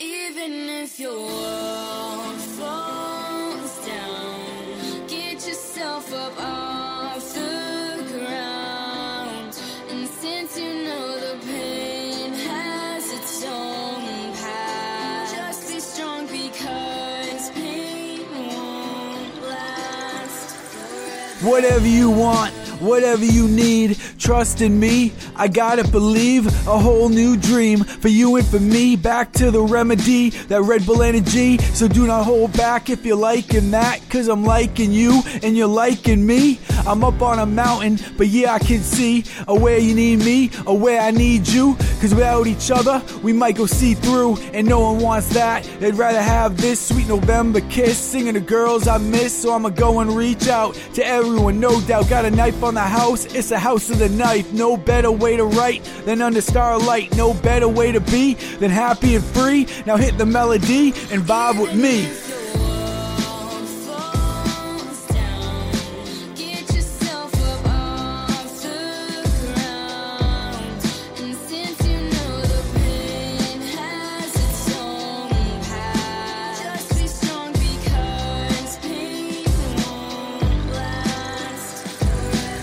Even if your world falls down, get yourself up off the ground. And since you know the pain has its own strong because pain won't last. Whatever you want, whatever you need, trust in me. I gotta believe a whole new dream for you and for me. Back to the remedy, that Red Bull energy. So do not hold back if you're liking that, cause I'm liking you and you're liking me. I'm up on a mountain, but yeah, I can see a where you need me, or where I need you. Cause without each other, we might go see through, and no one wants that. They'd rather have this sweet November kiss, singing the girls I miss. So I'ma go and reach out to everyone, no doubt. Got a knife on the house, it's a house of the knife. No better way to write than under starlight. No better way to be than happy and free. Now hit the melody and vibe with me.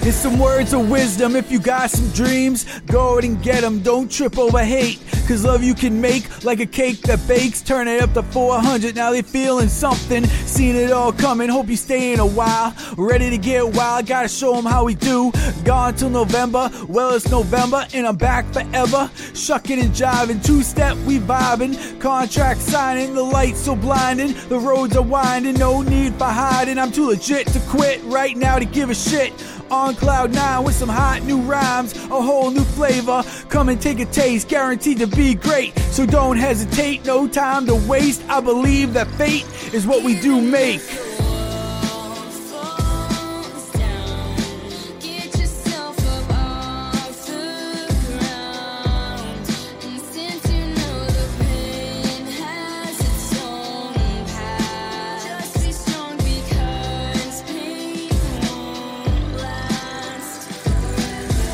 Here's some words of wisdom. If you got some dreams, go out and get them. Don't trip over hate. Cause love you can make like a cake that bakes. Turn it up to 400. Now they feeling something. Seen it all coming. Hope you stay in a while. Ready to get wild. Gotta show them how we do. Gone till November. Well, it's November and I'm back forever. Shucking and jiving. Two step, we vibing. Contract signing. The lights so blinding. The roads are winding. No need for hiding. I'm too legit to quit right now to give a shit on cloud nine with some hot new rhymes, a whole new flavor. Come and take a taste, guaranteed to be great. So don't hesitate, no time to waste. I believe that fate is what we do make.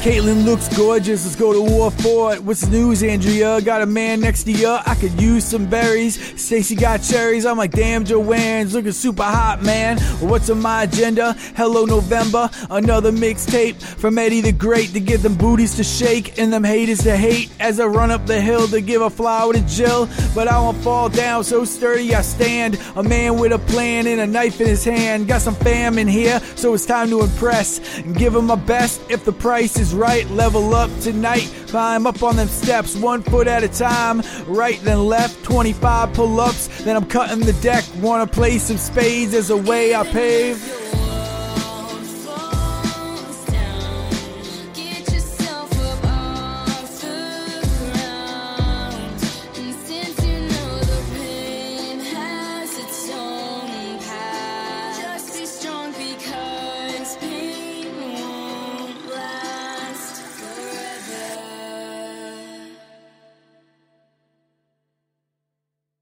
Caitlin looks gorgeous, let's go to war for it. What's news, Andrea? Got a man next to you, I could use some berries. Stacy got cherries, I'm like, damn, Joanne's looking super hot, man. What's on my agenda? Hello, November, another mixtape from Eddie the Great to get them booties to shake and them haters to hate as I run up the hill to give a flower to Jill. But I won't fall down, so sturdy I stand. A man with a plan and a knife in his hand. Got some fam in here, so it's time to impress and give him my best. If the price is right, level up tonight. Climb up on them steps, one foot at a time. Right then left, 25 pull ups. Then I'm cutting the deck. Wanna play some spades as a way I pave.